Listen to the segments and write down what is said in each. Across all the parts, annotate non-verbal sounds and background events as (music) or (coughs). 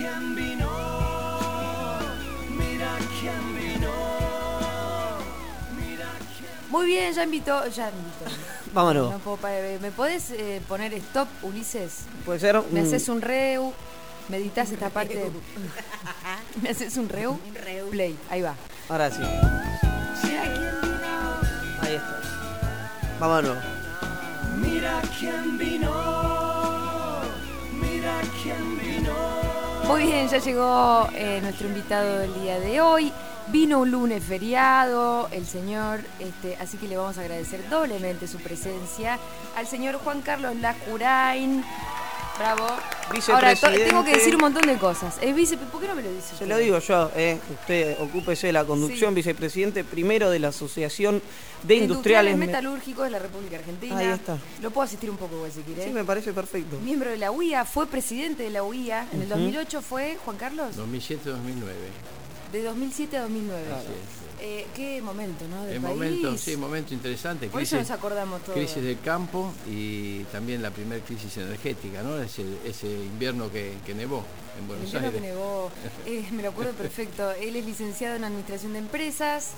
quién vino, mira quién vino, mira quién Muy bien, ya invitó, ya invitó. (laughs) Vámonos. No puedo pa- ¿Me podés eh, poner stop, Ulises? Puede ser. ¿Me mm, haces un reu? ¿Meditas esta parte? (laughs) ¿Me haces un reu? Un reu. Play, ahí va. Ahora sí. Mira quién vino. Ahí está. Vámonos. Mira quién vino, Muy bien, ya llegó eh, nuestro invitado del día de hoy. Vino un lunes feriado, el señor, este, así que le vamos a agradecer doblemente su presencia al señor Juan Carlos Lacurain. Bravo. Ahora, tengo que decir un montón de cosas. El vice, ¿Por qué no me lo dice? Se usted? lo digo yo, eh. Usted ocúpese de la conducción, Sí. vicepresidente primero de la Asociación de Industriales. Me- Metalúrgicos de la República Argentina. Ahí está. Lo puedo asistir un poco, si quiere. Sí, me parece perfecto. Miembro de la UIA, fue presidente de la UIA. En el 2008 fue, Juan Carlos, 2007-2009. de 2007 a 2009. Así es. Eh, qué momento, ¿no? Del El país. momento, sí, momento interesante. Por eso nos acordamos todos. crisis del campo y también la primera crisis energética, ¿no? Ese, ese invierno que, que nevó en El Buenos invierno que nevó, eh, me lo acuerdo perfecto. (laughs) Él es licenciado en Administración de Empresas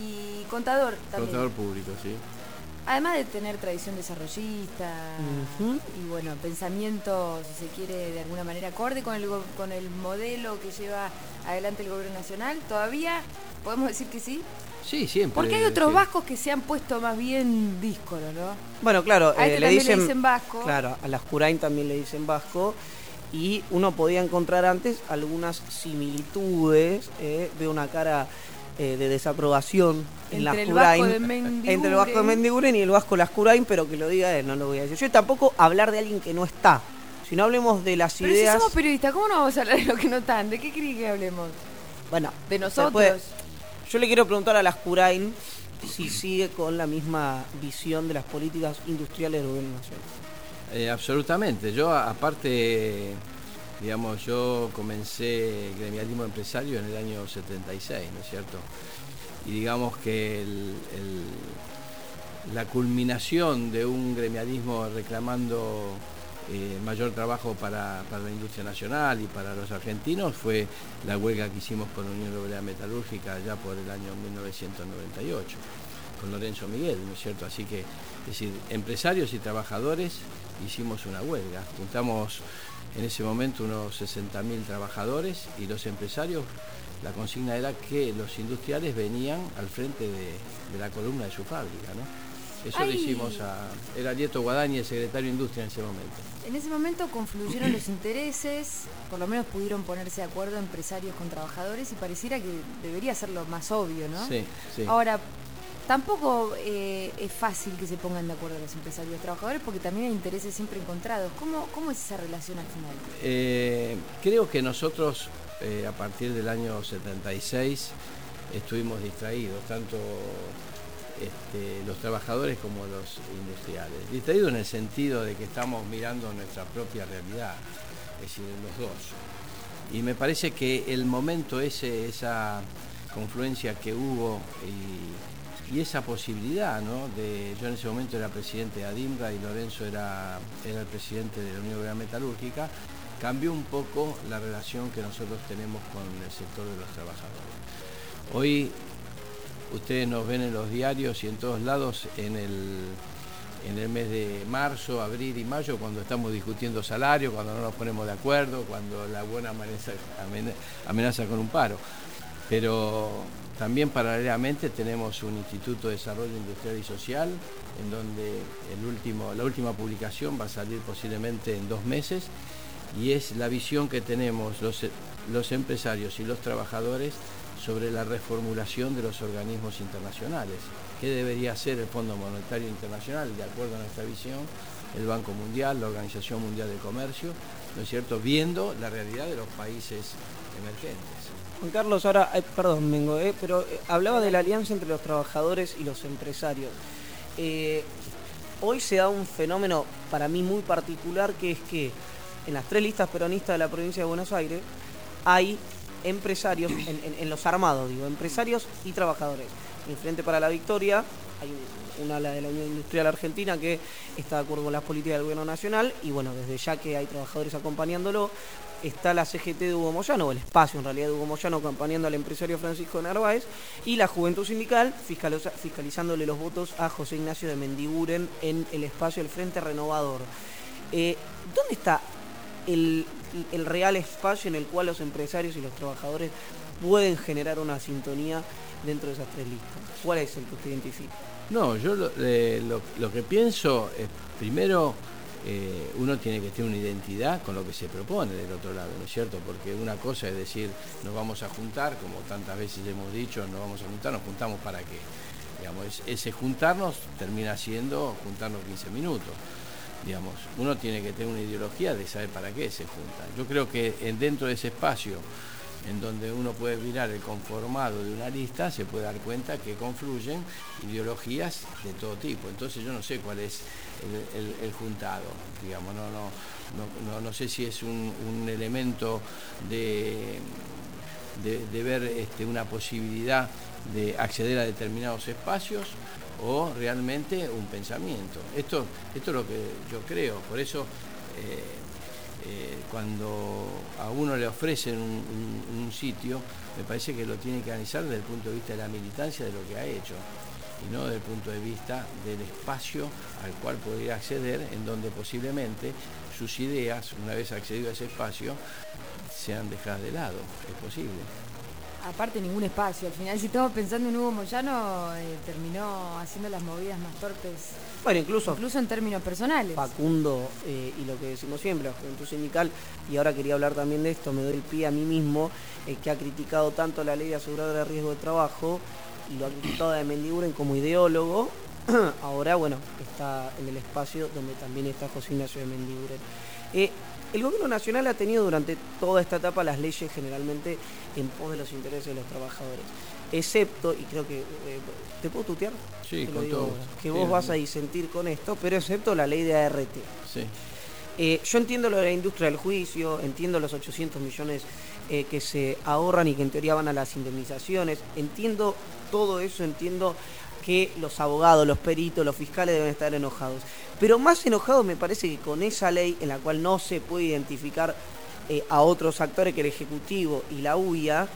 y contador también. Contador público, sí. Además de tener tradición desarrollista y bueno, pensamiento, si se quiere, de alguna manera acorde con el, con el modelo que lleva adelante el gobierno nacional, todavía podemos decir que sí. Sí, siempre. Porque hay otros sí. vascos que se han puesto más bien díscolos, ¿no? Bueno, claro, A este eh, le, también le dicen, dicen vasco. Claro, a las Curain también le dicen vasco. Y uno podía encontrar antes algunas similitudes. eh, veo una cara eh, de desaprobación en las Entre el vasco Curain. de Mendiguren. Entre el vasco de Mendiguren y el vasco de las Curain, pero que lo diga él, no lo voy a decir. Yo tampoco hablar de alguien que no está. Si no hablemos de las Pero ideas. si somos periodistas, ¿cómo no vamos a hablar de lo que no están? ¿De qué creen que hablemos? Bueno, ¿De nosotros? Yo le quiero preguntar a las Curain si sigue con la misma visión de las políticas industriales del gobierno nacional. Eh, absolutamente. Yo, aparte, digamos, yo comencé gremialismo empresario en el año 76, ¿no es cierto? Y digamos que la culminación de un gremialismo reclamando eh, mayor trabajo para, para la industria nacional y para los argentinos fue la huelga que hicimos la Unión Obrera Metalúrgica ya por el año 1998 con Lorenzo Miguel, ¿no es cierto? Así que, es decir, empresarios y trabajadores hicimos una huelga. Juntamos en ese momento unos 60.000 trabajadores y los empresarios, la consigna era que los industriales venían al frente de, de la columna de su fábrica, ¿no? Eso Ay. le hicimos a... Era Lieto Guadañi, el secretario de Industria en ese momento. En ese momento confluyeron los intereses, por lo menos pudieron ponerse de acuerdo empresarios con trabajadores y pareciera que debería ser lo más obvio, ¿no? Sí, sí. Ahora, tampoco eh, es fácil que se pongan de acuerdo los empresarios y los trabajadores porque también hay intereses siempre encontrados. ¿Cómo, cómo es esa relación al final? Eh, creo que nosotros eh, a partir del año 76 estuvimos distraídos, tanto este, los trabajadores como los industriales. Distraídos en el sentido de que estamos mirando nuestra propia realidad, es decir, los dos. Y me parece que el momento ese, esa confluencia que hubo y, y esa posibilidad, ¿no? De, yo en ese momento era presidente de ADIMRA y Lorenzo era, era el presidente de la Unión Obrera Metalúrgica, cambió un poco la relación que nosotros tenemos con el sector de los trabajadores. Hoy ustedes nos ven en los diarios y en todos lados en el, en el mes de marzo, abril y mayo, cuando estamos discutiendo salario, cuando no nos ponemos de acuerdo, cuando la buena amenaza, amenaza con un paro. Pero también paralelamente tenemos un Instituto de Desarrollo Industrial y Social, en donde el último, la última publicación va a salir posiblemente en dos meses, y es la visión que tenemos los, los empresarios y los trabajadores sobre la reformulación de los organismos internacionales. ¿Qué debería hacer el Fondo Monetario Internacional, de acuerdo a nuestra visión, el Banco Mundial, la Organización Mundial del Comercio, ¿no es cierto?, viendo la realidad de los países emergentes. Juan Carlos, ahora, eh, perdón, Mengo, eh, pero eh, hablaba de la alianza entre los trabajadores y los empresarios. Hoy se da un fenómeno para mí muy particular que es que en las tres listas peronistas de la provincia de Buenos Aires hay empresarios, en, los armados digo, empresarios y trabajadores. En Frente para la Victoria hay un, un ala de la Unión Industrial Argentina que está de acuerdo con las políticas del gobierno nacional y bueno, desde ya que hay trabajadores acompañándolo, está la CGT de Hugo Moyano, o el espacio en realidad de Hugo Moyano acompañando al empresario Francisco Narváez, y la Juventud Sindical fiscalizándole los votos a José Ignacio de Mendiguren en el espacio del Frente Renovador. Eh, ¿Dónde está el, el real espacio en el cual los empresarios y los trabajadores pueden generar una sintonía dentro de esas tres listas? ¿Cuál es el que usted identifica? No, yo lo, eh, que pienso es, primero, eh, uno tiene que tener una identidad con lo que se propone del otro lado, ¿no es cierto? Porque una cosa es decir, nos vamos a juntar, como tantas veces hemos dicho, nos vamos a juntar, nos juntamos para qué. Digamos, es- ese juntarnos termina siendo juntarnos 15 minutos. Digamos, uno tiene que tener una ideología de saber para qué se junta. Yo creo que en- dentro de ese espacio en donde uno puede mirar el conformado de una lista, se puede dar cuenta que confluyen ideologías de todo tipo. Entonces yo no sé cuál es el, el- juntado, digamos, no, no, no, no- sé si es un, un elemento de, de, de ver este, una posibilidad de acceder a determinados espacios o realmente un pensamiento. Esto, esto es lo que yo creo, por eso eh, eh, cuando a uno le ofrecen un, un- sitio, me parece que lo tiene que analizar desde el punto de vista de la militancia de lo que ha hecho y no desde el punto de vista del espacio al cual podría acceder, en donde posiblemente sus ideas, una vez accedido a ese espacio, sean dejadas de lado. Es posible. Aparte ningún espacio. Al final, si estamos pensando en Hugo Moyano, eh, terminó haciendo las movidas más torpes, Bueno, incluso incluso en términos personales. Facundo eh, y lo que decimos siempre, la Juventud Sindical, y ahora quería hablar también de esto, me doy el pie a mí mismo, eh, que ha criticado tanto la ley de aseguradora de riesgo de trabajo y lo ha criticado de Mendiguren como ideólogo, (clears throat) ahora bueno, está en el espacio donde también está José Ignacio de Mendiguren. El gobierno nacional ha tenido durante toda esta etapa las leyes generalmente en pos de los intereses de los trabajadores, excepto, y creo que, eh, ¿te puedo tutear? Sí, Te con digo todo. Que Sí, vos vas a disentir con esto, pero excepto la ley de ART. Sí. Eh, yo entiendo lo de la industria del juicio, entiendo los 800 millones eh, que se ahorran y que en teoría van a las indemnizaciones, entiendo todo eso, entiendo que los abogados, los peritos, los fiscales deben estar enojados. Pero más enojados me parece que con esa ley en la cual no se puede identificar eh, a otros actores que el Ejecutivo y la UIA,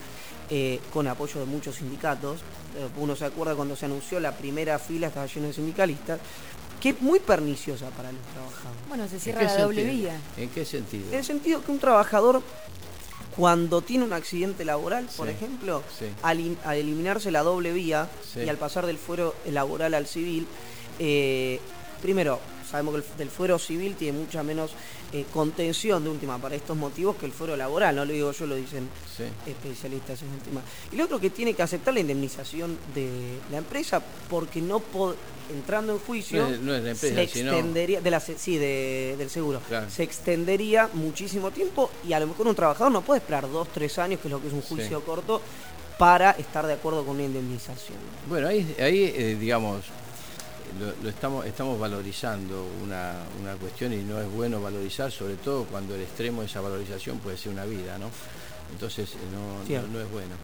eh, con apoyo de muchos sindicatos, eh, uno se acuerda cuando se anunció la primera fila, estaba lleno de sindicalistas, que es muy perniciosa para los trabajadores. Bueno, se ¿En cierra la doble sentido? vía. ¿En qué sentido? En el sentido que un trabajador, cuando tiene un accidente laboral, por Sí, ejemplo, sí. al, in- al eliminarse la doble vía Sí. y al pasar del fuero laboral al civil, eh, primero, sabemos que el, del fuero civil tiene mucha menos eh, contención de última para estos motivos que el fuero laboral, no lo digo yo, lo dicen Sí. especialistas en el tema. Y lo otro que tiene que aceptar la indemnización de la empresa porque no po- entrando en juicio No es- no es la empresa, se sino- extendería de la sí de- del seguro Claro. se extendería muchísimo tiempo y a lo mejor un trabajador no puede esperar dos tres años que es lo que es un Sí. juicio corto para estar de acuerdo con una indemnización Bueno, ahí, ahí eh, digamos, lo, lo estamos, estamos valorizando una, una cuestión y no es bueno valorizar, sobre todo cuando el extremo de esa valorización puede ser una vida, ¿no? Entonces eh, no, no, no es bueno.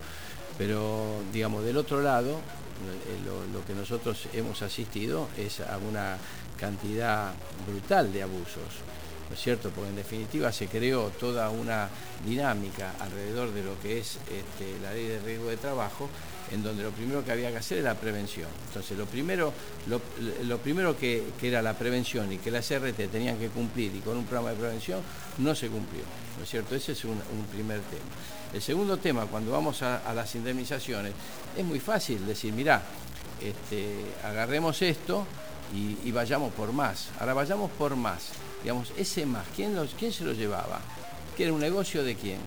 Pero, digamos, del otro lado, eh, lo, lo que nosotros hemos asistido es a una cantidad brutal de abusos. ¿No es cierto? Porque en definitiva se creó toda una dinámica alrededor de lo que es este, la ley de riesgo de trabajo, en donde lo primero que había que hacer era la prevención. Entonces, lo primero, lo, primero que, era la prevención y que las RT tenían que cumplir y con un programa de prevención no se cumplió, ¿no es cierto? Ese es un, primer tema. El segundo tema, cuando vamos a, las indemnizaciones, es muy fácil decir, mirá, este, agarremos esto y vayamos por más. Ahora vayamos por más. Digamos, ese más, ¿quién, los, ¿quién se lo llevaba? ¿Que era un negocio de quién?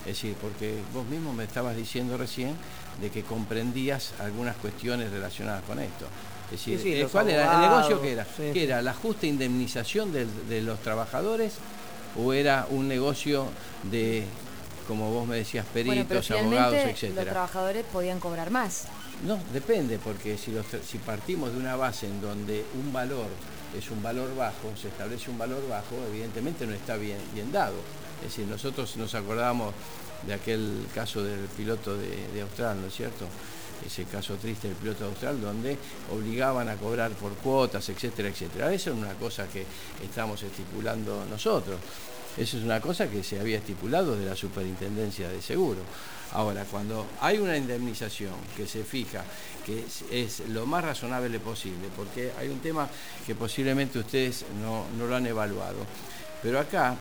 Es decir, porque vos mismo me estabas diciendo recién de que comprendías algunas cuestiones relacionadas con esto. Es decir, Sí, sí, eh, ¿cuál era el negocio que era? sí, ¿Que sí. era la justa indemnización del- de, los trabajadores o era un negocio de, como vos me decías, bueno, pero peritos, abogados, finalmente los etcétera? trabajadores podían cobrar más. No, depende, porque si, los- si partimos de una base en donde un valor es un valor bajo, se establece un valor bajo, evidentemente no está bien, bien dado. Es decir, nosotros nos acordamos de aquel caso del piloto de, de Austral, ¿no es cierto? ese caso triste del piloto austral, donde obligaban a cobrar por cuotas, etcétera, etcétera. Eso es una cosa que estamos estipulando nosotros. Eso es una cosa que se había estipulado de la Superintendencia de Seguro. Ahora, cuando hay una indemnización que se fija, que es, es lo más razonable posible, porque hay un tema que posiblemente ustedes no, no lo han evaluado, pero acá,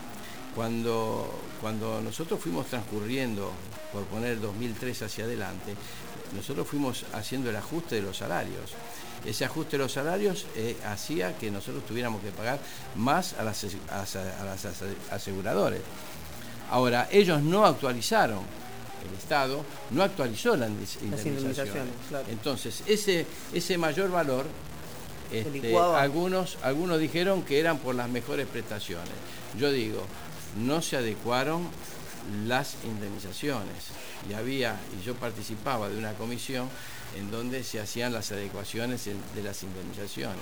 cuando, cuando nosotros fuimos transcurriendo, por poner 2003 hacia adelante, nosotros fuimos haciendo el ajuste de los salarios. Ese ajuste de los salarios eh, hacía que nosotros tuviéramos que pagar más a las, a las. Ahora, ellos no actualizaron, el Estado no actualizó las indes- indemnizaciones. claro. Entonces, ese, ese mayor valor, este, algunos, algunos dijeron que eran por las mejores prestaciones. Yo digo, no se adecuaron las indemnizaciones. Y había, y yo participaba de una comisión en donde se hacían las adecuaciones de las indemnizaciones.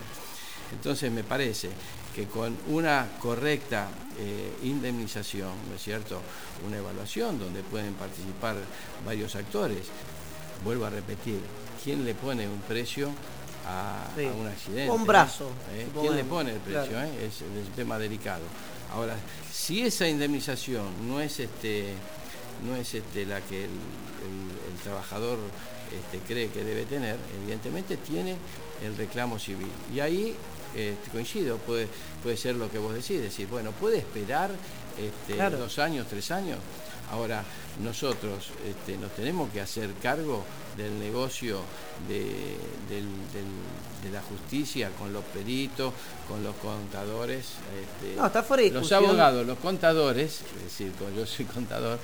Entonces me parece que con una correcta eh, indemnización, ¿no es cierto? Una evaluación donde pueden participar varios actores, vuelvo a repetir, ¿quién le pone un precio a, Sí. a un accidente? Un brazo, ¿Eh? ¿Quién le pone el precio? claro. eh? Es, es un tema delicado. Ahora, si esa indemnización no es este no es este la que el, el- el trabajador este, cree que debe tener, evidentemente tiene el reclamo civil. Y ahí este, coincido, puede, puede ser lo que vos decís, decir, bueno, puede esperar este, Claro. dos años, tres años. Ahora, nosotros este, nos tenemos que hacer cargo del negocio de, del- del- de la justicia con los peritos, con los contadores. este, No, está fuera de Los abogados, los contadores, es decir, yo soy contador,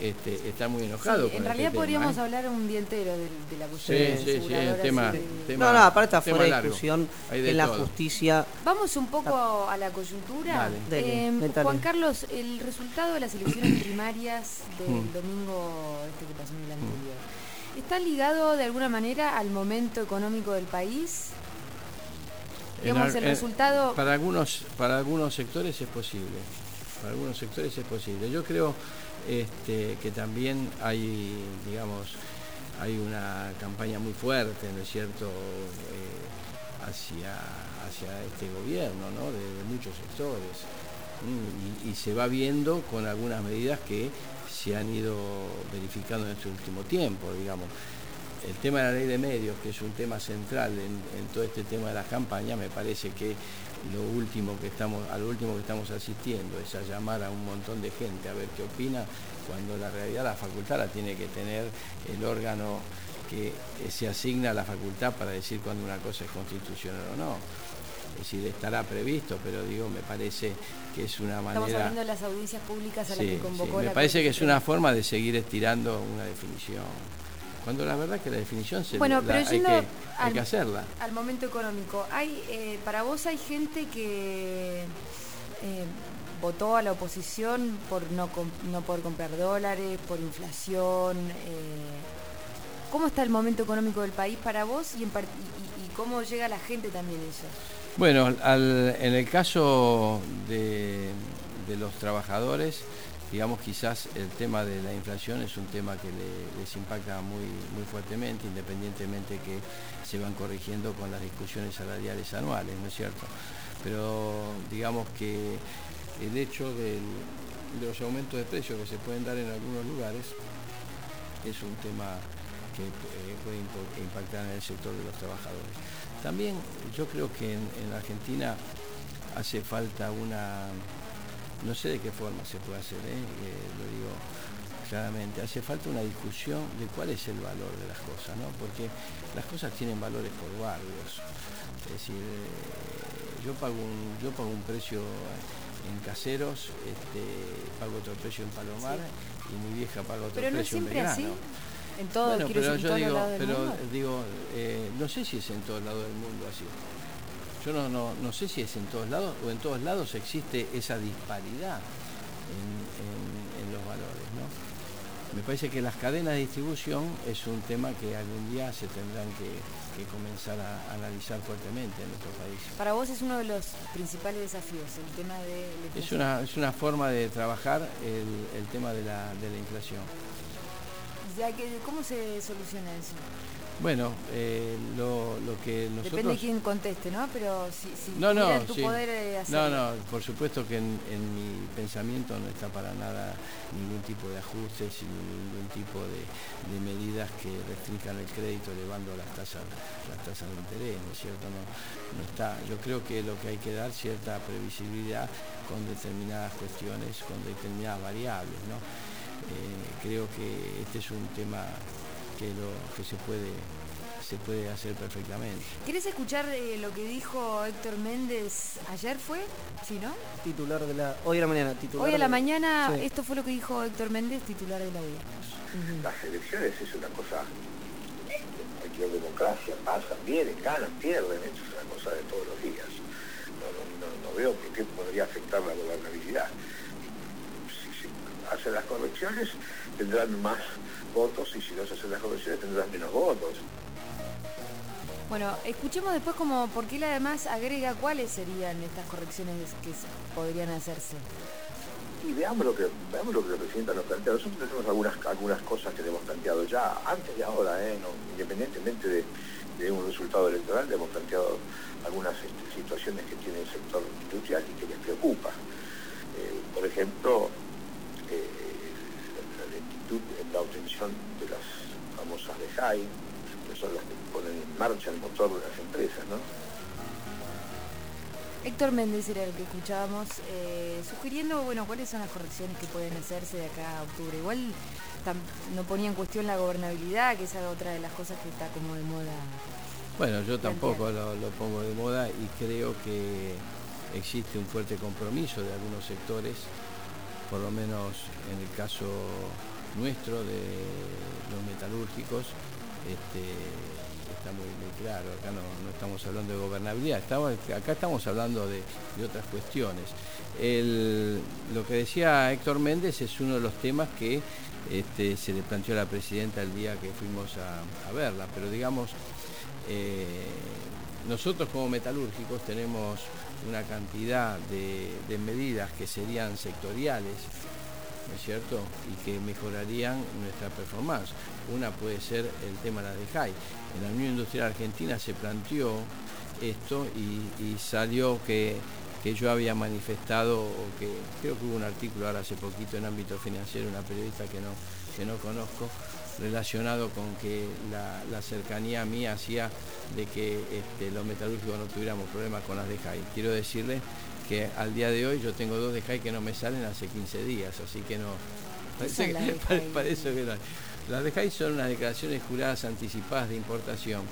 este, están muy Sí, enojados. con en este realidad tema, podríamos ¿eh? hablar un día entero de, de la Sí, cuestión de sí, sí, es aseguradoras tema, de- tema- No, no, aparte está tema fuera de discusión en la todo. justicia. Vamos un poco a la coyuntura. Dale. Eh. Juan Carlos, el resultado de las elecciones (coughs) primarias del Mm. domingo este que pasó en el anterior, ¿está ligado de alguna manera al momento económico del país? Digamos, el resultado- Para algunos, para algunos sectores es posible. Para algunos sectores es posible. Yo creo este, que también hay, digamos, hay una campaña muy fuerte, ¿no es cierto?, Eh, hacia, hacia este gobierno, ¿no?, de, muchos sectores. Mm, Y, se va viendo con algunas medidas que se han ido verificando en este último tiempo, digamos. El tema de la ley de medios, que es un tema central en, en todo este tema de las campañas, me parece que lo último que estamos, a lo último que estamos asistiendo es a llamar a un montón de gente a ver qué opina, cuando la realidad la facultad la tiene que tener el órgano que se asigna a la facultad para decir cuando una cosa es constitucional o no. Es decir, estará previsto, pero digo, me parece que es una Estamos manera... hablando de las audiencias públicas a las Sí, que sí, convocó me la parece que es una forma de seguir estirando una definición. Cuando la verdad que la definición se Bueno, la- pero hay, que, hay al- que hacerla. Al momento económico, hay eh, para vos hay gente que eh, votó a la oposición por no, no poder comprar dólares, por inflación. eh, ¿Cómo está el momento económico del país para vos y, en par- y- y- y cómo llega la gente también eso? Bueno, al- en el caso de, de los trabajadores, digamos quizás el tema de la inflación es un tema que le- les impacta muy, muy fuertemente, independientemente que se van corrigiendo con las discusiones salariales anuales, ¿no es cierto? Pero digamos que el hecho de los aumentos de precios que se pueden dar en algunos lugares es un tema que eh, puede impactar en el sector de los trabajadores. También yo creo que en, en Argentina hace falta una, no sé de qué forma se puede hacer, ¿eh? Eh, lo digo claramente, hace falta una discusión de cuál es el valor de las cosas, ¿no? porque las cosas tienen valores por barrios. Es decir, eh, yo, pago un, yo pago un precio en caseros, este, pago otro precio en Palomar y mi vieja paga otro Pero no es precio en así. Belgrano. En todo, Bueno, pero yo digo, lados del pero mundo. digo, eh, no sé si es en todos lados del mundo así. Yo no, no, no sé si es en todos lados o en todos lados existe esa disparidad en, en- en los valores, ¿no? Me parece que las cadenas de distribución es un tema que algún día se tendrán que, que comenzar a analizar fuertemente en nuestro país. Para vos es uno de los principales desafíos, el tema de la Es una, es una forma de trabajar el, el tema de la, de la inflación. Ya que, ¿Cómo se soluciona eso? Bueno, eh, lo, lo que nosotros... Depende de quién conteste, ¿no? Pero si, si No, no, tu sí. poder eh, No, no, por supuesto que en, en mi pensamiento no está para nada ningún tipo de ajustes y ningún tipo de, de medidas que restrinjan el crédito elevando las tasas, las tasas de interés, ¿no es cierto? No, no está. Yo creo que lo que hay que dar cierta previsibilidad con determinadas cuestiones, con determinadas variables, ¿no? Eh, creo que este es un tema que, lo, que se puede se puede hacer perfectamente. ¿Querés escuchar eh, lo que dijo Héctor Méndez ayer fue? Sí, ¿no? Titular de la. Hoy a la mañana, titular. Hoy a la de- mañana, Sí. esto fue lo que dijo Héctor Méndez, titular de la UIA. las elecciones es una cosa, cualquier democracia, pasan, vienen, ganan, pierden, esto es una cosa de todos los días. No, no- no- no veo por qué podría afectar la gobernabilidad. Hacen las correcciones tendrán más votos y si no se hacen las correcciones tendrán menos votos. Bueno, escuchemos después como por qué él además agrega cuáles serían estas correcciones que podrían hacerse. Y veamos lo que, veamos lo que la presidenta nos plantea. Nosotros tenemos algunas, algunas cosas que le hemos planteado ya, antes de ahora, ¿eh? No, independientemente de, de un resultado electoral, le hemos planteado algunas este, situaciones que tiene el sector industrial y que les preocupa. Eh, por ejemplo, la, la lentitud en la obtención de las famosas de JAI, que son las que ponen en marcha el motor de las empresas, ¿no? Héctor Méndez era el que escuchábamos, eh, sugiriendo, bueno, cuáles son las correcciones que pueden hacerse de acá a octubre. Igual tam- no ponía en cuestión la gobernabilidad, que es otra de las cosas que está como de moda. Bueno, yo tampoco lo, lo pongo de moda y creo que existe un fuerte compromiso de algunos sectores, por lo menos en el caso nuestro de los metalúrgicos, este, está muy, muy claro, acá no, estamos hablando de gobernabilidad, estamos, acá estamos hablando de, otras cuestiones. Lo que decía Héctor Méndez es uno de los temas que este, se le planteó a la presidenta el día que fuimos a, a verla, pero digamos, eh, nosotros como metalúrgicos tenemos una cantidad de, medidas que serían sectoriales, ¿no es cierto? Y que mejorarían nuestra performance. Una puede ser el tema de la DEJAI. En la Unión Industrial Argentina se planteó esto y, salió que, que yo había manifestado, o que creo que hubo un artículo ahora hace poquito en ámbito financiero, una periodista que no, que no conozco, relacionado con que la, la cercanía mía hacía de que este, los metalúrgicos no tuviéramos problemas con las DEJAI. Quiero decirle que al día de hoy yo tengo dos DEJAI que no me salen hace 15 días, así que no... ¿Qué (laughs) Parece que, no. Las DEJAI son unas declaraciones juradas anticipadas de importación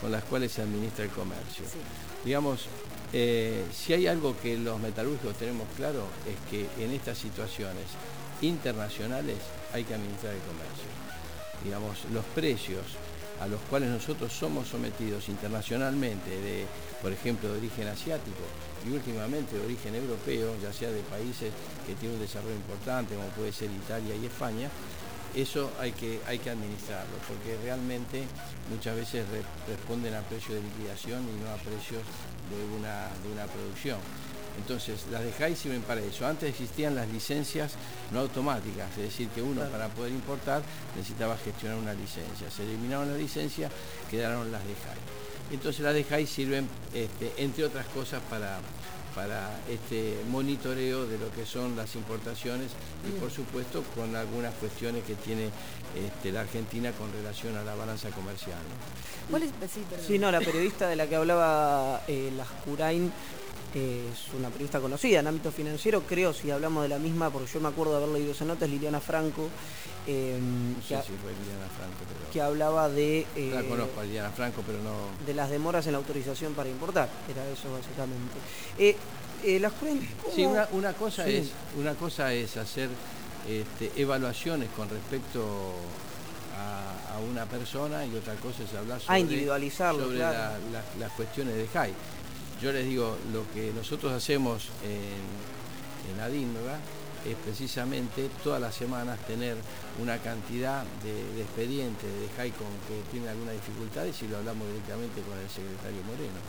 con las cuales se administra el comercio. Sí. Digamos, eh, si hay algo que los metalúrgicos tenemos claro es que en estas situaciones internacionales hay que administrar el comercio. Digamos, los precios a los cuales nosotros somos sometidos internacionalmente, de, por ejemplo, de origen asiático y últimamente de origen europeo, ya sea de países que tienen un desarrollo importante, como puede ser Italia y España, eso hay que, hay que administrarlo, porque realmente muchas veces re- responden a precios de liquidación y no a precios de una, de una producción. Entonces, las de JAI sirven para eso. Antes existían las licencias no automáticas, es decir, que uno Claro. para poder importar necesitaba gestionar una licencia. Se eliminaron las licencias, quedaron las de JAI. Entonces, las de JAI sirven, este, entre otras cosas, para, para este monitoreo de lo que son las importaciones y, por supuesto, con algunas cuestiones que tiene este, la Argentina con relación a la balanza comercial. ¿no? ¿Cuál es? Sí. Sí, no, la periodista de la que hablaba eh, Las Curain eh, es una periodista conocida en ámbito financiero, creo, si hablamos de la misma, porque yo me acuerdo de haber leído esa nota, es Liliana Franco, eh, No que, sé ha- si fue Liliana Franco, pero... que hablaba de, eh, La conozco a Liliana Franco, pero no... de las demoras en la autorización para importar, era eso básicamente. Eh, eh, las Curain, ¿cómo- Sí, una, una cosa Sí. es una cosa es hacer este, evaluaciones con respecto a, a una persona y otra cosa es hablar sobre, individualizarlo, sobre claro. la- la- las cuestiones de JAI. Yo les digo, lo que nosotros hacemos en, en es precisamente todas las semanas tener una cantidad de, expedientes de JAI con que tienen alguna dificultad y lo hablamos directamente con el secretario Moreno.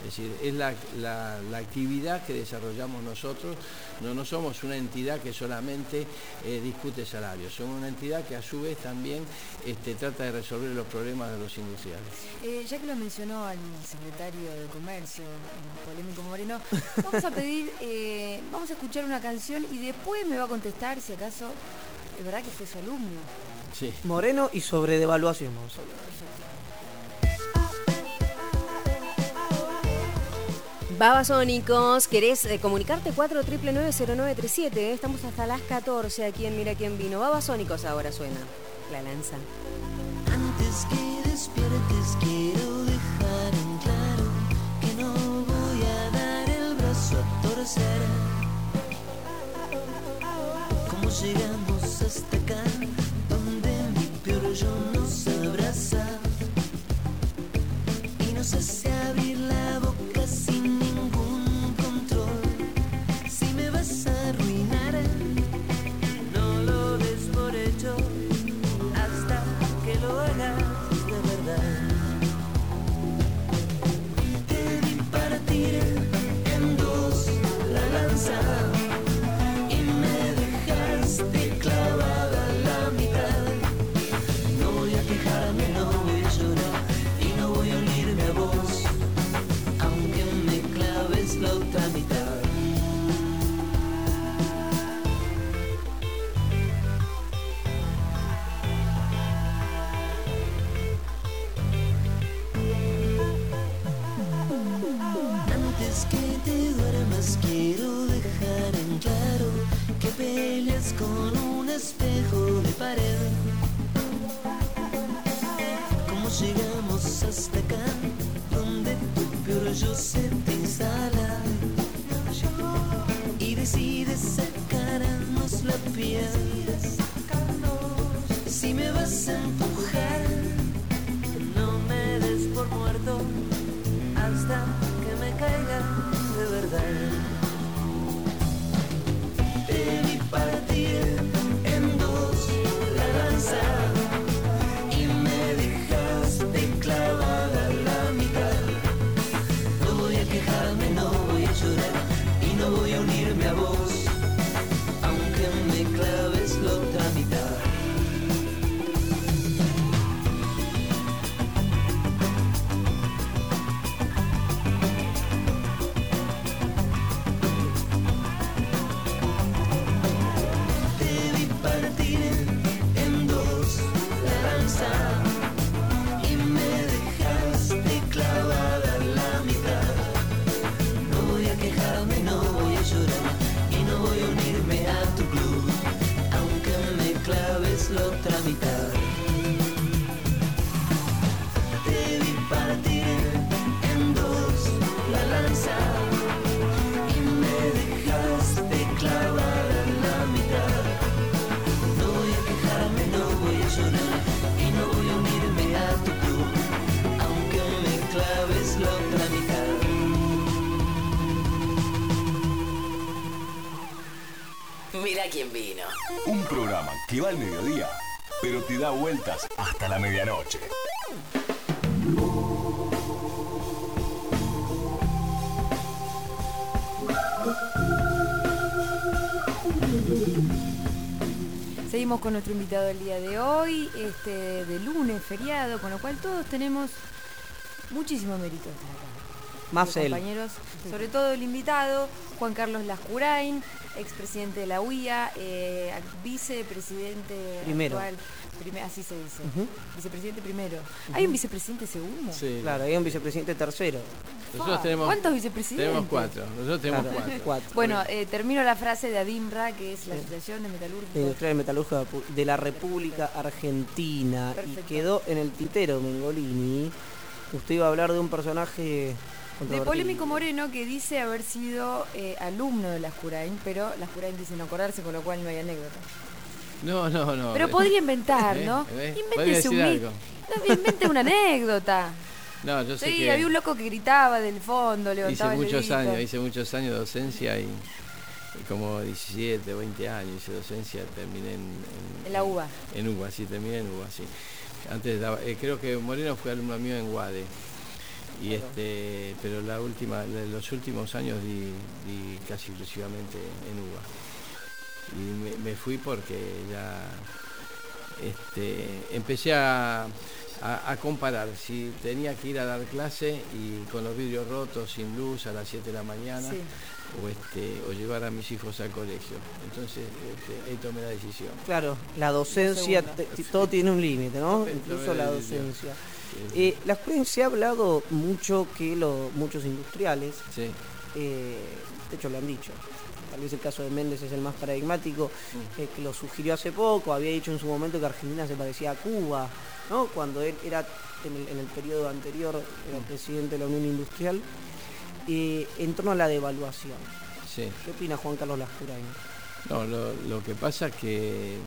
Es decir, es la, la- la actividad que desarrollamos nosotros. No, no somos una entidad que solamente eh, discute salarios, somos una entidad que a su vez también este, trata de resolver los problemas de los industriales. Eh, ya que lo mencionó al secretario de Comercio, el polémico Moreno, vamos a pedir, (laughs) eh, vamos a escuchar una canción y después me va a contestar si acaso es verdad que fue su alumno. Sí. Moreno y sobre devaluación. vamos a hablar. Babasónicos, ¿querés eh, comunicarte? 4 0937 Estamos hasta las 14 aquí en Mira quién vino. Babasónicos ahora suena. La lanza. Antes que despiertes quiero dejar en claro que no voy a dar el brazo a torcer. ¿Cómo llegamos espejo de pared. ¿Cómo llegamos hasta acá? Donde tu peor yo se te instala y decides sacarnos la piel. Si me vas a empujar, no me des por muerto hasta que me caiga de verdad. Mira quién vino. Un programa que va al mediodía, pero te da vueltas hasta la medianoche. Seguimos con nuestro invitado del día de hoy, este de lunes, feriado, con lo cual todos tenemos muchísimo mérito estar acá. Más él. compañeros, sobre todo el invitado, Juan Carlos Lascurain, expresidente de la UIA, eh, vicepresidente Primero. actual, prime- así se dice, vicepresidente primero. ¿Hay un vicepresidente segundo? Sí. Claro, hay un vicepresidente tercero. Nosotros tenemos, ¿Cuántos vicepresidentes? Tenemos cuatro. Nosotros tenemos Claro, cuatro. cuatro. Bueno, eh, termino la frase de Adimra, que es la Asociación de de Metalúrgicos. Industrial Metalúrgica de la República Argentina Perfecto. y quedó en el titero Mengolini. Usted iba a hablar de un personaje De. Polémico Moreno que dice haber sido eh, alumno de Lascurain, pero Lascurain dice no acordarse, con lo cual no hay anécdota. No, no, no. Pero eh, podría inventar, ¿Eh? ¿no? ¿Eh? ¿Podría Invéntese decir un algo? no, invente una anécdota. (laughs) No, yo sé Sí, que había un loco que gritaba del fondo, hice levantaba el muchos años, hice muchos años de docencia y, y como 17, 20 años hice docencia, terminé en, en, En la UBA. En UBA, sí, terminé en UBA, sí. Antes daba, eh, creo que Moreno fue alumno mío en UADE. Y este, pero la última, los últimos años di, di casi exclusivamente en uva. Y me, me fui porque ya este, empecé a, a- a comparar si tenía que ir a dar clase y con los vidrios rotos, sin luz, a las 7 de la mañana, Sí. o, este, o llevar a mis hijos al colegio. Entonces este, ahí tomé la decisión. Claro, la docencia, te- todo tiene un límite, ¿no? Incluso la docencia. Eh, la se ha hablado mucho que lo- muchos industriales, sí. eh, de hecho lo han dicho, tal vez el caso de Méndez es el más paradigmático, Mm. eh, que lo sugirió hace poco, había dicho en su momento que Argentina se parecía a Cuba, ¿no? Cuando él era en el, en el periodo anterior, era Mm. presidente de la Unión Industrial, en torno a la devaluación. sí. ¿Qué opina Juan Carlos Lascurain? No, lo, lo que pasa es que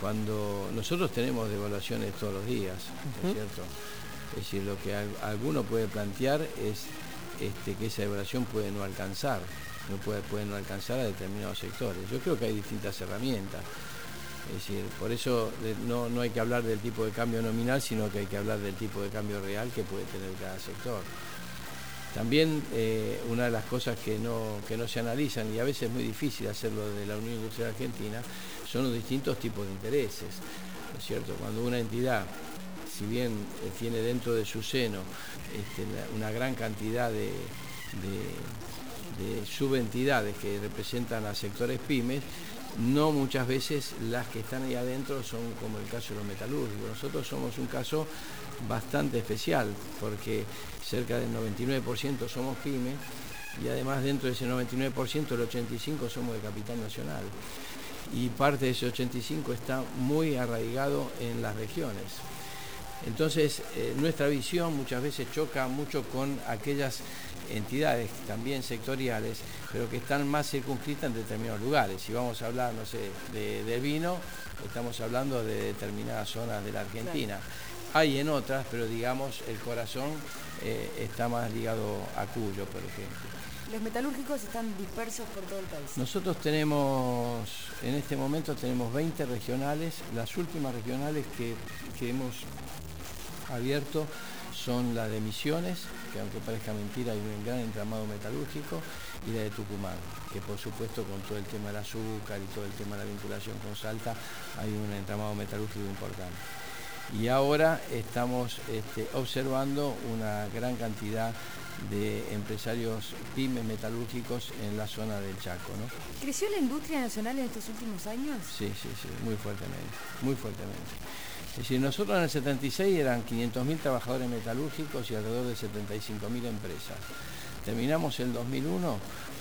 cuando nosotros tenemos devaluaciones todos los días, ¿no es cierto? Es decir, lo que al- alguno puede plantear es este, que esa devaluación puede no alcanzar, no puede, puede no alcanzar a determinados sectores. Yo creo que hay distintas herramientas. Es decir, por eso de- no, no hay que hablar del tipo de cambio nominal, sino que hay que hablar del tipo de cambio real que puede tener cada sector. También eh, una de las cosas que no, que no se analizan, y a veces es muy difícil hacerlo de la Unión Industrial Argentina, son los distintos tipos de intereses. ¿no es cierto? Cuando una entidad, si bien eh, tiene dentro de su seno este, una gran cantidad de, de- de subentidades que representan a sectores pymes, no muchas veces las que están ahí adentro son como el caso de los metalúrgicos. Nosotros somos un caso bastante especial porque cerca del 99% somos pymes y además dentro de ese 99% el 85% somos de capital nacional y parte de ese 85 está muy arraigado en las regiones. Entonces, eh, nuestra visión muchas veces choca mucho con aquellas entidades también sectoriales, pero que están más circunscritas en determinados lugares. Si vamos a hablar, no sé, de, vino, estamos hablando de determinadas zonas de la Argentina. Hay en otras, pero digamos, el corazón eh, está más ligado a Cuyo, por ejemplo. Los metalúrgicos están dispersos por todo el país. Nosotros tenemos, en este momento tenemos 20 regionales, las últimas regionales que, que hemos abierto son la de Misiones, que aunque parezca mentira hay un gran entramado metalúrgico, y la de Tucumán, que por supuesto con todo el tema del azúcar y todo el tema de la vinculación con Salta hay un entramado metalúrgico importante. Y ahora estamos este, observando una gran cantidad de empresarios pymes metalúrgicos en la zona del Chaco. ¿no? ¿Creció la industria nacional en estos últimos años? Sí, sí, sí, muy fuertemente, muy fuertemente. Es decir, nosotros en el 76 eran 500.000 trabajadores metalúrgicos y alrededor de 75.000 empresas. Terminamos el 2001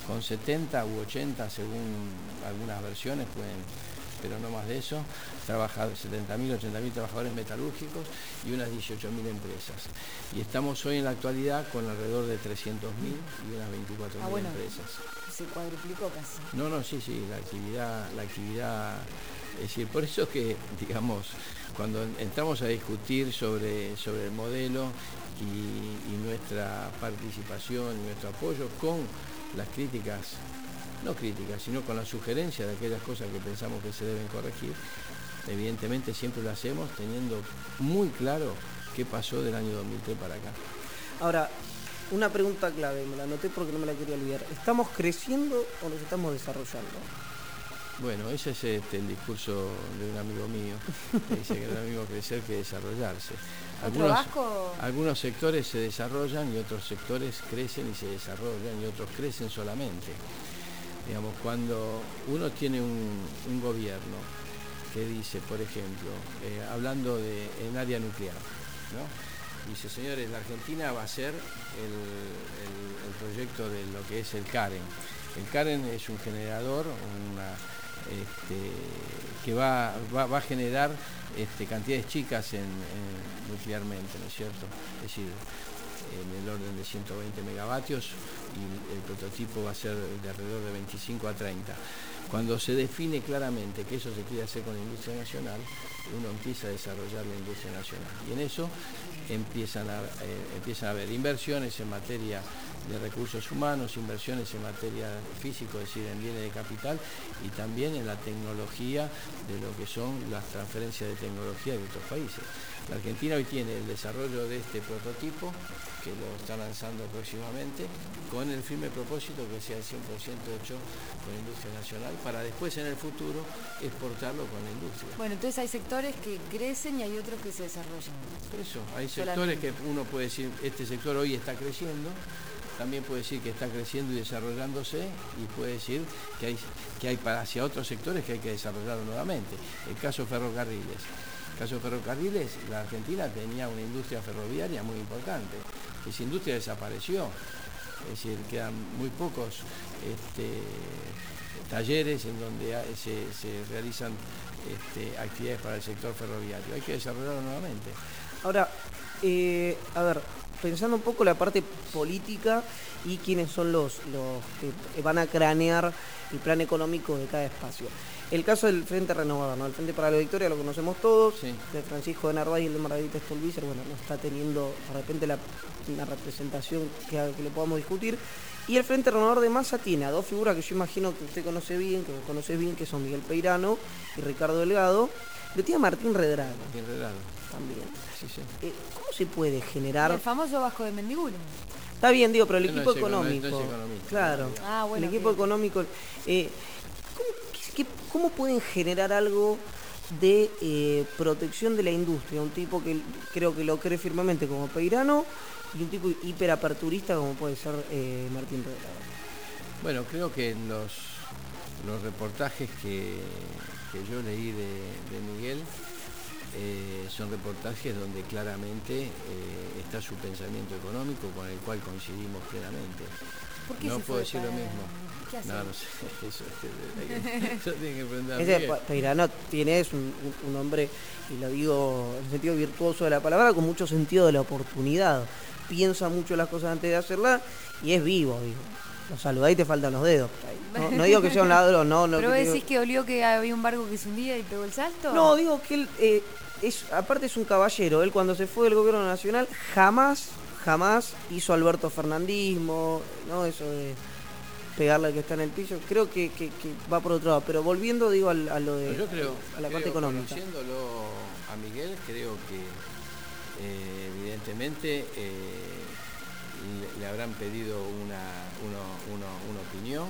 con 70 u 80, según algunas versiones, pueden, pero no más de eso, trabaja- 70.000, 80.000 trabajadores metalúrgicos y unas 18.000 empresas. Y estamos hoy en la actualidad con alrededor de 300.000 y unas 24.000 Ah, bueno. empresas. Se cuadruplicó casi. No, no, sí, sí, la actividad, la actividad, es decir, por eso es que, digamos, cuando entramos a discutir sobre, sobre el modelo y, y nuestra participación nuestro apoyo con las críticas, no críticas, sino con la sugerencia de aquellas cosas que pensamos que se deben corregir, evidentemente siempre lo hacemos teniendo muy claro qué pasó del año 2003 para acá. Ahora, una pregunta clave, me la anoté porque no me la quería olvidar. ¿Estamos creciendo o nos estamos desarrollando? Bueno, ese es este, el discurso de un amigo mío, que dice que no es lo mismo crecer que desarrollarse. ¿Otro vasco? algunos sectores se desarrollan y otros sectores crecen y se desarrollan y otros crecen solamente. Digamos, cuando uno tiene un, gobierno que dice, por ejemplo, eh, hablando en área nuclear, dice, señores, la Argentina va a ser el, proyecto de lo que es el CAREN. El CAREN es un generador, este, que va, va- va a generar este, cantidades chicas en- nuclearmente, ¿no es cierto? Es decir, en el orden de 120 megavatios y el prototipo va a ser de alrededor de 25 a 30. Cuando se define claramente que eso se quiere hacer con la industria nacional, uno empieza a desarrollar la industria nacional. Y en eso empiezan a, eh, empiezan a haber inversiones en materia de recursos humanos, inversiones en materia físico, es decir, en bienes de capital, y también en la tecnología de lo que son las transferencias de tecnología de otros países. La Argentina hoy tiene el desarrollo de este prototipo, que lo está lanzando próximamente, con el firme propósito que sea el 100% hecho con industria nacional, para después en el futuro exportarlo con la industria. Bueno, entonces hay sectores que crecen y hay otros que se desarrollan. Eso, hay sectores que uno puede decir, este sector hoy está creciendo, también puede decir que está creciendo y desarrollándose y puede decir que hay, que hay para hacia otros sectores que hay que desarrollarlo nuevamente. El caso ferrocarriles. Caso ferrocarriles, la Argentina tenía una industria ferroviaria muy importante. Esa industria desapareció. Es decir, quedan muy pocos este, talleres en donde se realizan este, actividades para el sector ferroviario. Hay que desarrollarlo nuevamente. Ahora, eh, a ver, pensando un poco la parte política y quiénes son los, los que van a cranear el plan económico de cada espacio. El caso del Frente Renovador, ¿no? El Frente para la Victoria lo conocemos todos, Sí. de Francisco de Narváez y el de Margarita Stolbizer, bueno, no está teniendo de repente la, una representación que, que le podamos discutir. Y el Frente Renovador de Massa tiene a dos figuras que yo imagino que usted conoce bien, que conoces bien, que son Miguel Peirano y Ricardo Delgado. Lo tiene a Martín Redrado Enredado. también. Sí, sí. Eh, ¿Cómo se puede generar? el famoso Vasco de Mendigulo. Está bien, digo, pero el no equipo no económico. claro. Ah, bueno, el equipo económico. eh, ¿cómo, qué- qué- cómo pueden generar algo de eh, protección de la industria? Un tipo que creo que lo cree firmemente como Peirano y un tipo hiperaperturista como puede ser eh, Martín Redrado. Bueno, creo que en los, los reportajes que, yo leí de, Miguel eh, son reportajes donde claramente está su pensamiento económico con el cual coincidimos plenamente. ¿Por qué No se puedo fue decir lo mismo. ¿Qué hace? No, no sé, (laughs) eso, que- eso tiene que aprender Ese Peirano tiene es un, hombre, y lo digo en el sentido virtuoso de la palabra, con mucho sentido de la oportunidad. Piensa mucho las cosas antes de hacerlas y es vivo, digo. Lo saludá y te faltan los dedos. No, no digo que sea un ladrón, no. no ¿Pero que vos digo- decís que olió que había un barco que se hundía y pegó el salto? No, digo que él, eh, es, aparte es un caballero. Él cuando se fue del gobierno nacional jamás, jamás hizo Alberto Fernandismo, ¿no? Eso de pegarle al que está en el piso. Creo que, que- que va por otro lado. Pero volviendo, digo, a, lo de Pero yo creo, a la parte económica. conociéndolo a Miguel, creo que eh, evidentemente eh, le, le habrán pedido una, uno- uno- una opinión.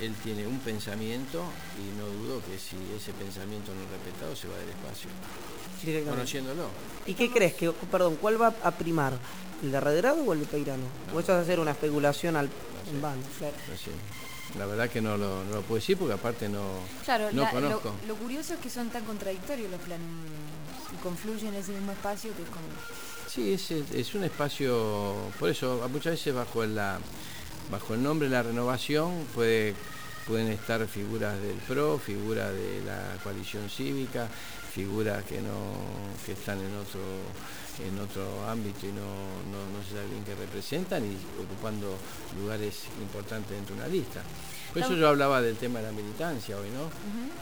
Él tiene un pensamiento y no dudo que si ese pensamiento no es respetado se va del espacio. Conociéndolo. ¿Y qué crees? que Perdón, ¿cuál va a primar? ¿El de Redrado o el de Peirano? ¿O eso es hacer una especulación al, en vano? Claro. No sé. La verdad que no lo, no lo puedo decir porque aparte no, Claro, no la- lo, conozco. lo curioso es que son tan contradictorios los planes y confluyen en ese mismo espacio que es como... Sí, es, es un espacio, por eso muchas veces bajo la bajo el nombre de la renovación puede, pueden estar figuras del PRO, figuras de la coalición cívica, figuras que no que están en otro en otro ámbito y no, no, no se sabe bien qué representan y ocupando lugares importantes dentro de una lista. Por eso yo hablaba del tema de la militancia hoy, ¿no?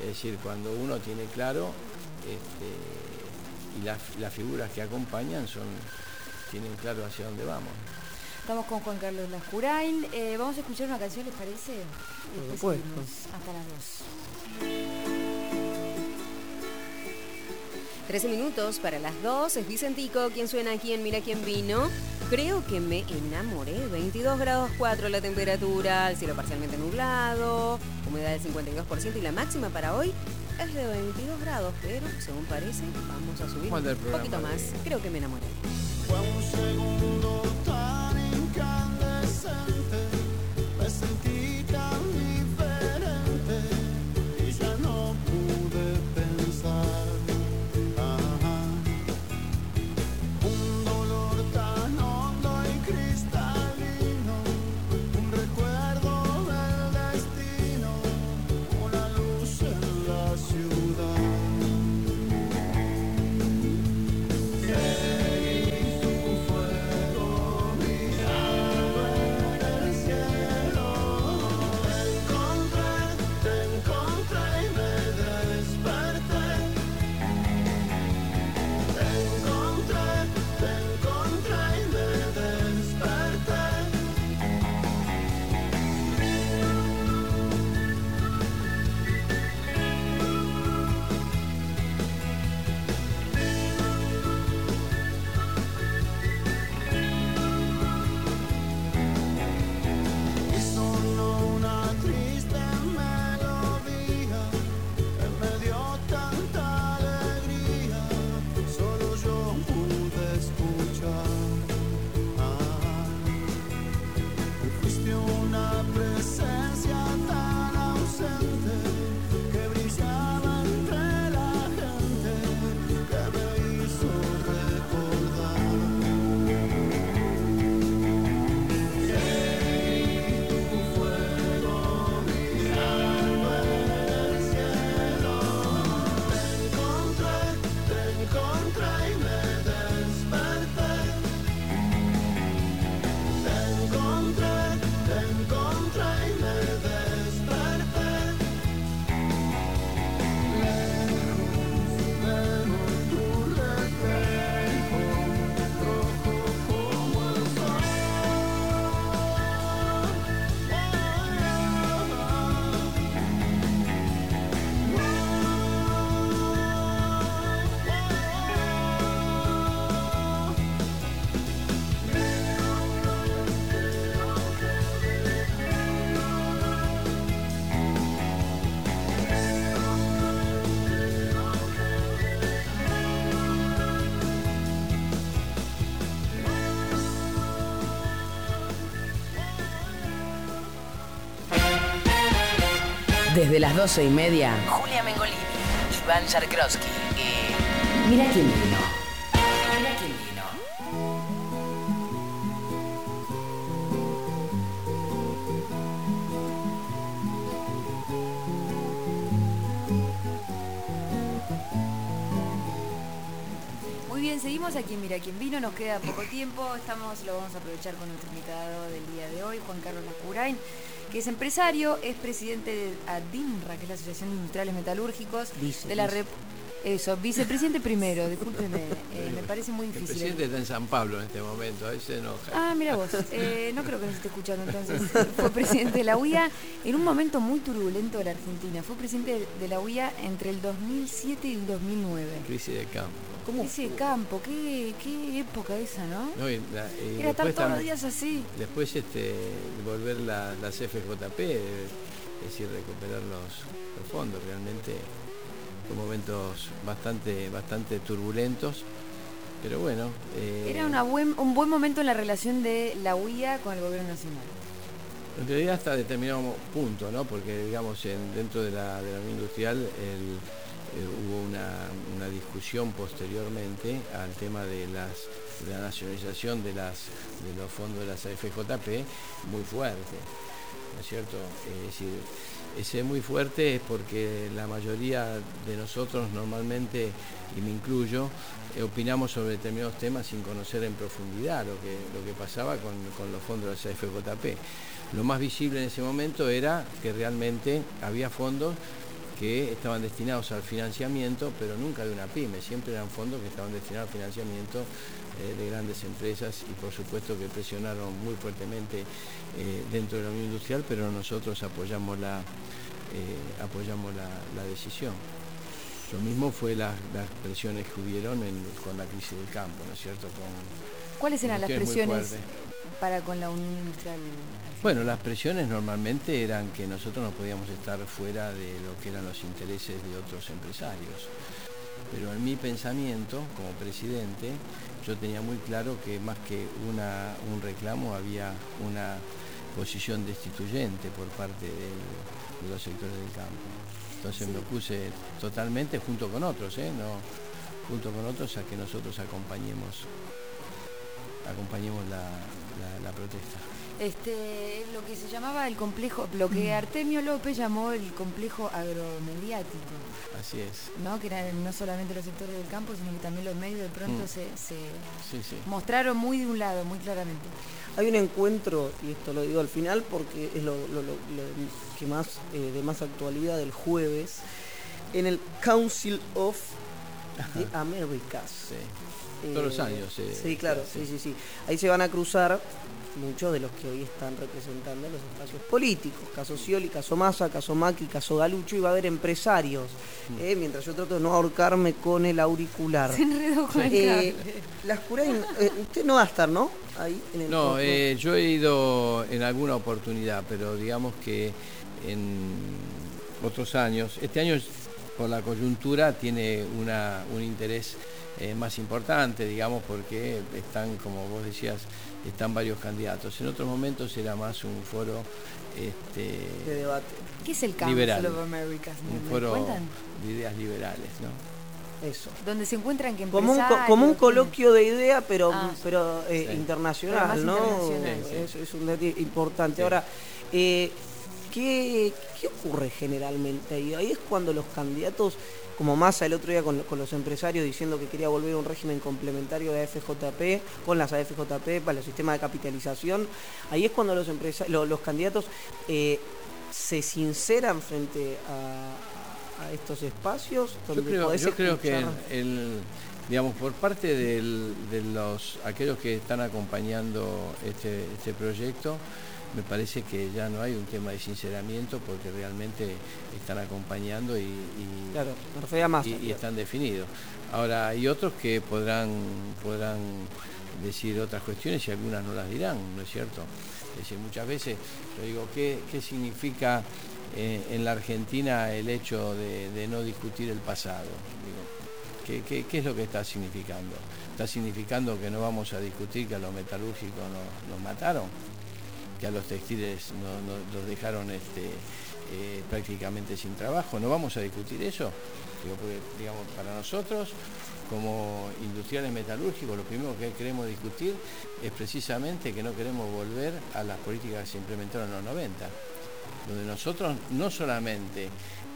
Es decir, cuando uno tiene claro este, y las, las figuras que acompañan son tienen claro hacia dónde vamos. Estamos con Juan Carlos Lascurain. Eh, vamos a escuchar una canción, ¿les parece? Supuesto. seguimos hasta las dos. 13 minutos para las 2. Es Vicentico quien suena aquí en Mira quién vino. Creo que me enamoré. 22 grados 4 la temperatura, el cielo parcialmente nublado, humedad del 52% y la máxima para hoy es de 22 grados, pero según parece vamos a subir ¿Cuál del un poquito más. de- Creo que me enamoré. Fue un segundo tan incandescente, Desde las doce y media, Julia Mengolini, Iván Jarkowski y... Mira quién vino. Mira quién vino. Muy bien, seguimos aquí en Mira quién vino, nos queda poco tiempo, estamos, lo vamos a aprovechar con nuestro invitado del día de hoy, Juan Carlos Lascurain, que es empresario, es presidente de ADINRA, que es la Asociación de Industriales Metalúrgicos Vice, de la. Rep- Eso, vicepresidente primero, discúlpeme, eh, me parece muy El difícil. presidente está en San Pablo en este momento, ahí se enoja. Ah, mira vos, eh, no creo que nos esté escuchando entonces. (laughs) Fue presidente de la UIA en un momento muy turbulento de la Argentina. Fue presidente de la UIA entre el 2007 y el 2009. Crisis de campo. ¿Cómo? Ese campo, qué, qué época esa, ¿no? No, y la- y Era estar todos los días así. Después este, volver la- las FJP, es decir, recuperar los, los fondos, realmente son momentos bastante, bastante turbulentos, pero bueno. eh, Era una buen, un buen momento en la relación de la UIA con el gobierno nacional. En realidad hasta determinado punto, ¿no? Porque digamos en- dentro de la, de la industrial el, hubo una, una discusión posteriormente al tema de la nacionalización de los fondos de las AFJP muy fuerte, ¿no es cierto? Eh, ese muy fuerte es porque la mayoría de nosotros normalmente, y me incluyo, eh, opinamos sobre determinados temas sin conocer en profundidad lo que, lo que pasaba con, con los fondos de las AFJP. Lo más visible en ese momento era que realmente había fondos que estaban destinados al financiamiento, pero nunca de una pyme, siempre eran fondos que estaban destinados al financiamiento eh, de grandes empresas y por supuesto que presionaron muy fuertemente eh, dentro de la Unión Industrial, pero nosotros apoyamos la, eh, apoyamos la, decisión. Lo mismo fue las, presiones que hubieron con la crisis del campo, ¿no es cierto? ¿Cuáles eran las presiones para con la Unión Industrial? Bueno, las presiones normalmente eran que nosotros no podíamos estar fuera de lo que eran los intereses de otros empresarios. Pero en mi pensamiento, como presidente, yo tenía muy claro que más que una- un reclamo había una posición destituyente por parte del- de los sectores del campo. Entonces me opuse totalmente junto con otros, ¿eh? No, junto con otros a que nosotros acompañemos, acompañemos la- la- la protesta. Este, lo que se llamaba el complejo, lo que (clears throat) Artemio López llamó el complejo agromediático, Así es. ¿no? Que eran no solamente los sectores del campo, sino que también los medios de pronto Mm. se, se Sí, sí. mostraron muy de un lado, muy claramente. Hay un encuentro, y esto lo digo al final porque es lo, lo- lo- lo que más eh, de más actualidad del jueves, en el Council of the Americas. Sí. Todos los años, eh, sí, claro, sí, sí, sí, sí. Ahí se van a cruzar muchos de los que hoy están representando los espacios políticos. Caso Scioli, caso Massa, caso Macri, caso Galucho, y va a haber empresarios. Mm. eh, mientras yo trato de no ahorcarme con el auricular. Se enredó con el Eh, cable. las Curain, eh, usted no va a estar, ¿no? Ahí en el No, no. eh, yo he ido en alguna oportunidad, pero digamos que en otros años, este año por la coyuntura tiene una- un interés eh, más importante, digamos, porque están, como vos decías, están varios candidatos. En otros momentos era más un foro este, de debate. ¿Qué es el Council liberal. of Americas? ¿Me- un foro cuentan? de ideas liberales, ¿no? Eso. Donde se encuentran que Como un, como un coloquio de idea, pero, Ah. pero eh, Sí. internacional, Pero ¿no? internacional. Sí, sí. Eso es un detalle importante. Sí. Ahora, eh, ¿qué, qué ocurre generalmente ahí? Ahí es cuando los candidatos, como Massa el otro día con, con los empresarios diciendo que quería volver a un régimen complementario de AFJP, con las AFJP para el sistema de capitalización, ahí es cuando los, empresa- lo- los candidatos eh, se sinceran frente a, a estos espacios. Yo donde creo, podés yo creo que el, digamos, por parte del- de los aquellos que están acompañando este, este proyecto, me parece que ya no hay un tema de sinceramiento porque realmente están acompañando y, Claro, están definidos. Ahora hay otros que podrán, podrán decir otras cuestiones y algunas no las dirán, ¿no es cierto? Es decir, muchas veces yo digo, ¿qué, qué significa eh, en la Argentina el hecho de, de no discutir el pasado? Digo, ¿qué, qué, qué es lo que está significando? ¿Está significando que no vamos a discutir que a los metalúrgicos nos, nos mataron? Que a los textiles no- no- los dejaron este, eh, prácticamente sin trabajo. ¿No vamos a discutir eso? Porque, digamos, para nosotros, como industriales metalúrgicos, lo primero que queremos discutir es precisamente que no queremos volver a las políticas que se implementaron en los 90 donde nosotros no solamente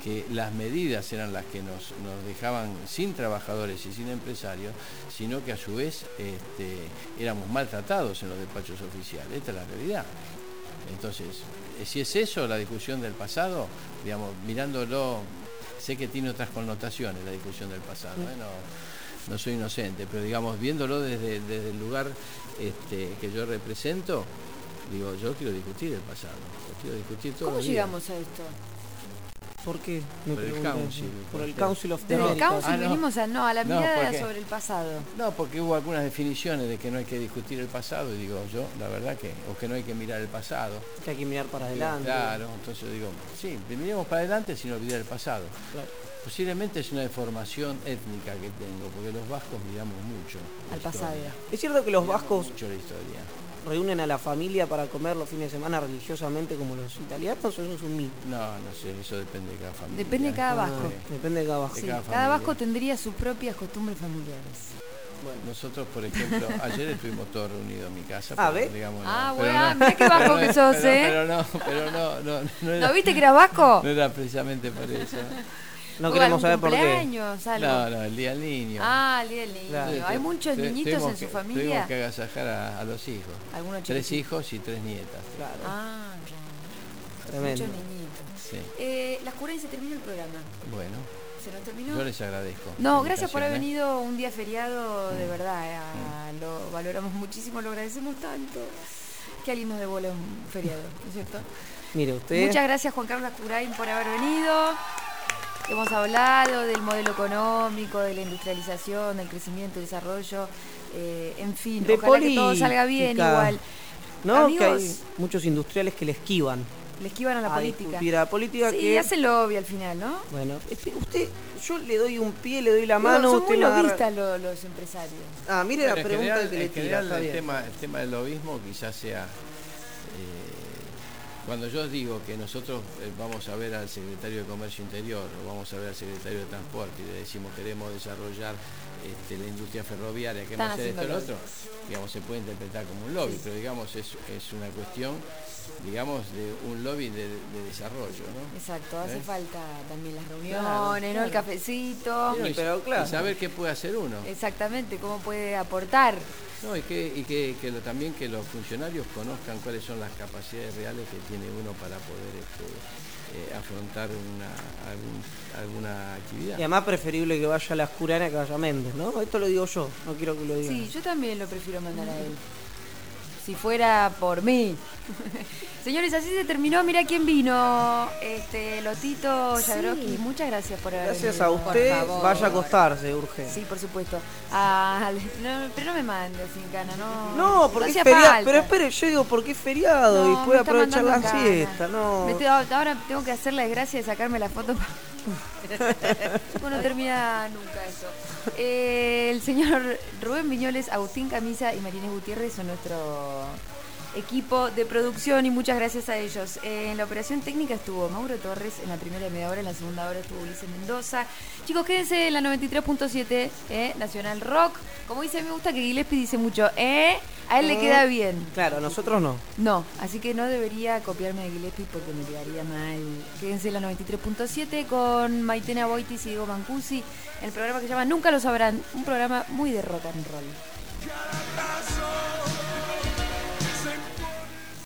que las medidas eran las que nos, nos dejaban sin trabajadores y sin empresarios, sino que a su vez este, éramos maltratados en los despachos oficiales. Esta es la realidad. Entonces, eh, si es eso la discusión del pasado, digamos, mirándolo, sé que tiene otras connotaciones la discusión del pasado, ¿eh? no, no soy inocente, pero digamos, viéndolo desde, desde el lugar este, que yo represento, digo, yo quiero discutir el pasado, lo quiero discutir todo. ¿Cómo llegamos a esto? ¿Por qué? Me Por el preguntan. Council, Por el Council of the Desde el Americas. Council Ah, no. venimos a, no, a la No, mirada porque- sobre el pasado. No, porque hubo algunas definiciones de que no hay que discutir el pasado, y digo yo, la verdad que, o que no hay que mirar el pasado. Que hay que mirar para adelante. Claro, entonces digo, sí, miremos para adelante sin olvidar el pasado. Claro. Posiblemente es una deformación étnica que tengo, porque los vascos miramos mucho. Al pasado. Es cierto que los vascos Mucho la historia. Reúnen a la familia para comer los fines de semana religiosamente como los italianos, o eso es un mito. No, no sé, eso depende de cada familia. Depende de cada Ah, vasco. Depende de cada vasco. De Sí, cada vasco tendría sus propias costumbres familiares. Nosotros, por ejemplo, (laughs) ayer estuvimos todos reunidos en mi casa. Ah, pero, digamos, Ah, bueno, mirá qué vasco que (laughs) sos, pero- ¿eh? Pero no, pero no, no, no era, ¿No viste que era vasco? no era precisamente por eso. (laughs) No ¿O queremos saber por qué. algo? No, no, el día del niño. Ah, el día del niño. Claro. Hay muchos niñitos en su que- familia. Tuvimos que agasajar a, a los hijos. Algunos Tres hijos y tres nietas. Claro, Ah, tremendo. Muchos niñitos. Sí. Eh, las curas y se terminó el programa. Bueno, ¿Se nos terminó? yo les agradezco. No, gracias por haber ¿eh? venido un día feriado, de verdad. eh, ah, Lo valoramos muchísimo, lo agradecemos tanto. Que alguien nos devuelva un feriado, ¿no es cierto? Mire, usted. Muchas gracias Juan Carlos Curain por haber venido. Hemos hablado del modelo económico, de la industrialización, del crecimiento, del desarrollo, eh, en fin, De ojalá que todo salga bien igual. No, que hay muchos industriales que le esquivan Le esquivan a la a política. discutir a la política Sí, que. hacen lobby al final, ¿no? Bueno, espe- usted, yo le doy un pie, le doy la Digo, mano, son usted muy agarra- lobistas lo- los empresarios. Ah, mire la pregunta general- que le tira, el tema, el tema del lobismo quizás sea... eh, cuando yo digo que nosotros eh, vamos a ver al secretario de Comercio Interior o vamos a ver al secretario de Transporte y le decimos queremos desarrollar este, la industria ferroviaria, queremos hacer esto y lo otro, digamos, se puede interpretar como un lobby, pero digamos es, es una cuestión, digamos, de un lobby de, de desarrollo, ¿no? Exacto, hace ¿Eh? falta también las reuniones, Claro, ¿no? El cafecito. Y- pero claro. y saber qué puede hacer uno. Exactamente, cómo puede aportar. No, y que, y que, que lo- también que los funcionarios conozcan cuáles son las capacidades reales que tiene uno para poder este, eh, afrontar una, algún- alguna actividad. Y además preferible que vaya a las curanas que vaya a Méndez, ¿no? Esto lo digo yo, no quiero que lo diga. Sí, yo también lo prefiero mandar a él. Si fuera por mí. (laughs) Señores, así se terminó. Mira quién vino. Este, Lotito Sí. Jagroski. Muchas gracias por haber Gracias venido. a usted, vaya a acostarse, urge. Sí, por supuesto. Ah, (laughs) no, pero no me mande sin gana, no. No, porque hacía es feriado. Pero espere, yo digo porque es feriado No, y puede aprovechar la siesta, no. Me estoy- ahora tengo que hacer la desgracia de sacarme la foto. pa- (laughs) Chico, no termina nunca eso. Eh, el señor Rubén Viñoles, Agustín Camisa y Marínez Gutiérrez son nuestro equipo de producción y muchas gracias a ellos. Eh, en la operación técnica estuvo Mauro Torres en la primera media hora, en la segunda hora estuvo Ulises Mendoza. Chicos, quédense en la 93.7, eh, Nacional Rock. Como dice, me gusta que Gillespie dice mucho, ¿eh? A él le Eh. queda bien. Claro, nosotros no. No, así que no debería copiarme de Gillespie porque me quedaría mal. Quédense en la 93.7 con Maitena Boitis y Diego Mancusi. El programa que se llama Nunca lo sabrán. Un programa muy de rock and roll.